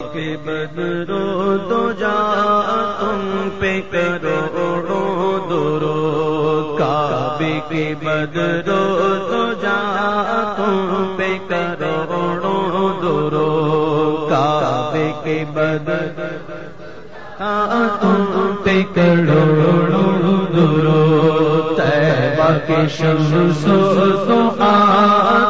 بدرو دو جا تم پہ کرو درو کعبے کے بدرو دو جا تم پہ کرو درو کعبے کے بدر تم پہ کرو درو تیبہ کے شمس سو آ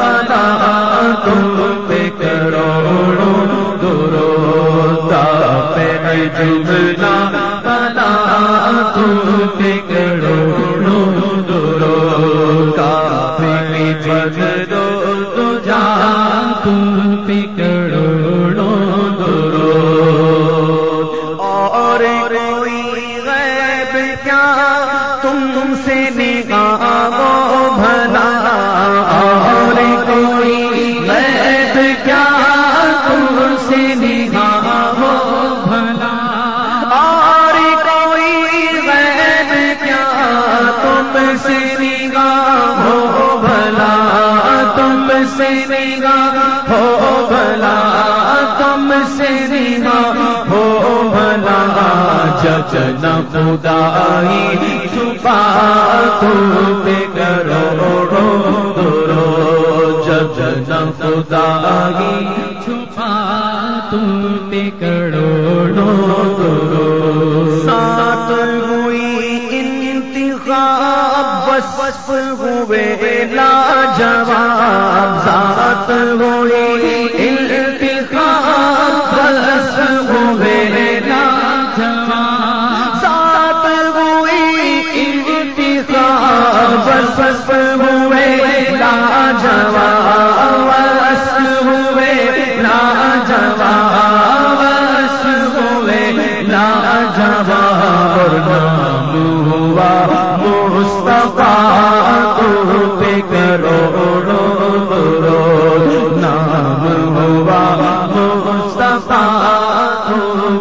تم سے نگاہ وہ بھلا اور کوئی غیب کیا تم سے نگاہ وہ بھلا اور کوئی غیب کیا تم سے نگاہ ہو بھلا تم سے نگاہ ہو بھلا تم سے نگاہ ہو بھلا جچن خدائی چھپا تم پہ کرو، رو درو جچن خدائی چھپا تم پہ کرو، رو درو ساتھ ہوئی انتخاب، بس بس ہوئے لا جواب ذات ہوئی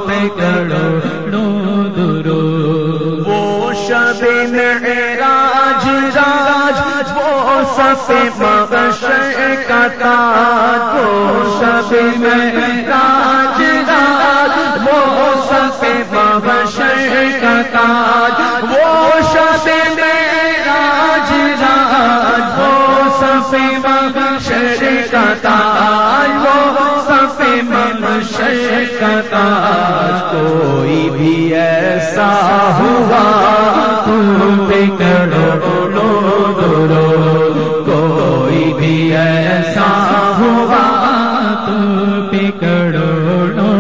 پہ کرو درو. وہ شب معراج راج، وہ سب مغشر کا تاج. وہ شب معراج راج، وہ سب مغشر کا تاج. وہ شب معراج راج، وہ سب مغشر کا تاج. ہوا۔ تم پہ کرو لو درو۔ کوئی بھی ایسا ہوا۔ تم پہ کرو لو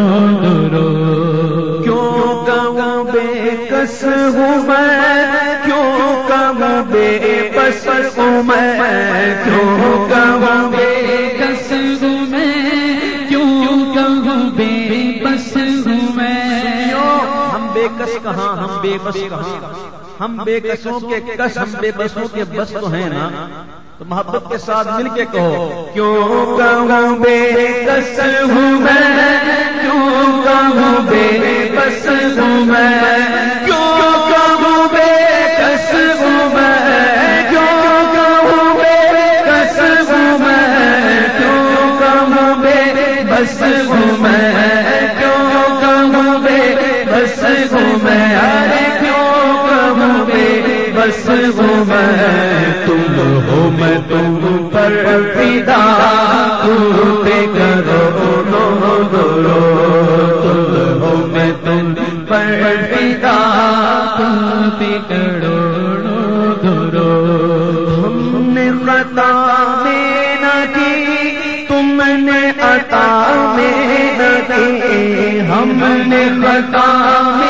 درو۔ کیوں کہوں بے کس ہوں میں؟ کیوں کہوں بے بس ہوں میں؟ کیوں کہوں کہاں ہم بے بس کہاں؟ ہم بے کسوں کے کس ہم بے بسوں کے بس تو ہیں نا؟ تو محبت کے ساتھ مل کے کہو کیوں کہوں بے کس ہوں میں؟ کیوں کہوں بے بس ہوں میں؟ ہوں میں تم ہو، میں تم پر پیدا پہ کرو لو گرو تم ہو، میں تم پر پیدا پہ کرو گرو ہم نے خطا میں نہ کی، تم نے عطا میں نہ کی۔ ہم نے خطا میں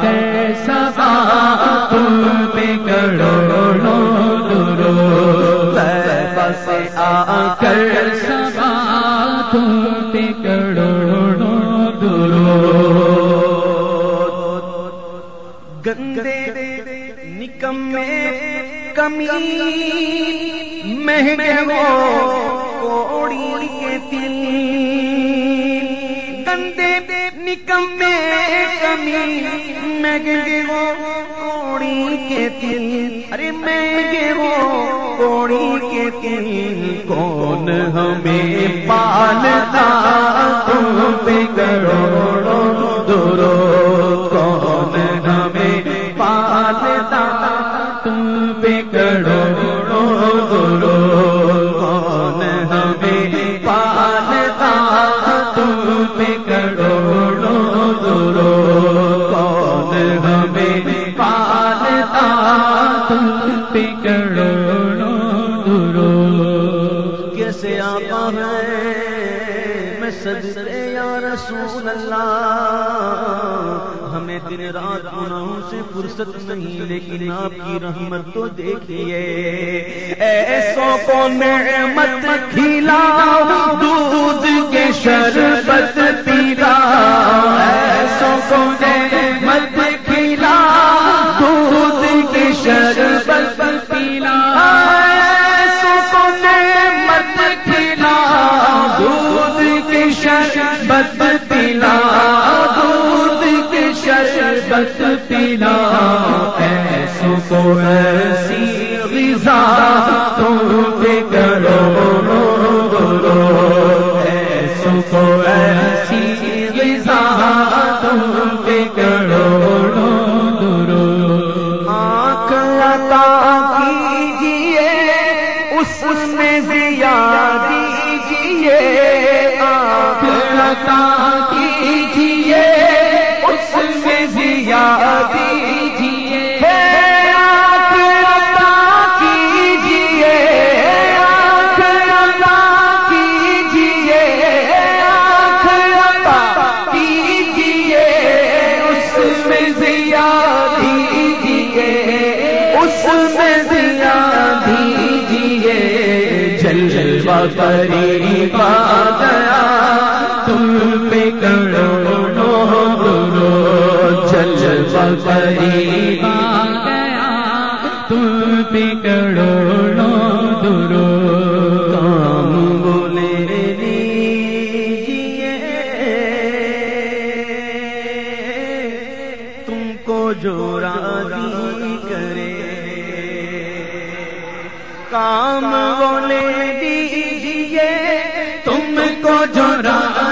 کر سبا تم پہ کروڑوں درو طیبہ سے آ کر سبا تم پہ کروڑوں درو گندے نکمے کمی، مہنگے وہ کوڑی کے تل۔ گندے کم میں کمی میں گے وہ کوڑی کے دل ارے میں گے وہ کوڑی کے دل کون ہمیں پا رسول اللہ. ہمیں دن رات گناہوں سے فرصت نہیں، لیکن آپ کی رحمت تو دیکھیے۔ ایسوں کو نعمت کھلا، دودھ کے شربت پیلا ایسوں کو شربت پلا ایسوں کو ایسی غذا تم پہ کرو ایسوں کو ایسی غذا تم پہ کرو آنکھ اس میں ضیا دیجیے آنکھ عطا اس میں دیا دیجیے، جلوہ پری پا گیا۔ تم پہ کروڑوں درو جلوہ پری پا گیا۔ تم پہ کروڑوں جو راضی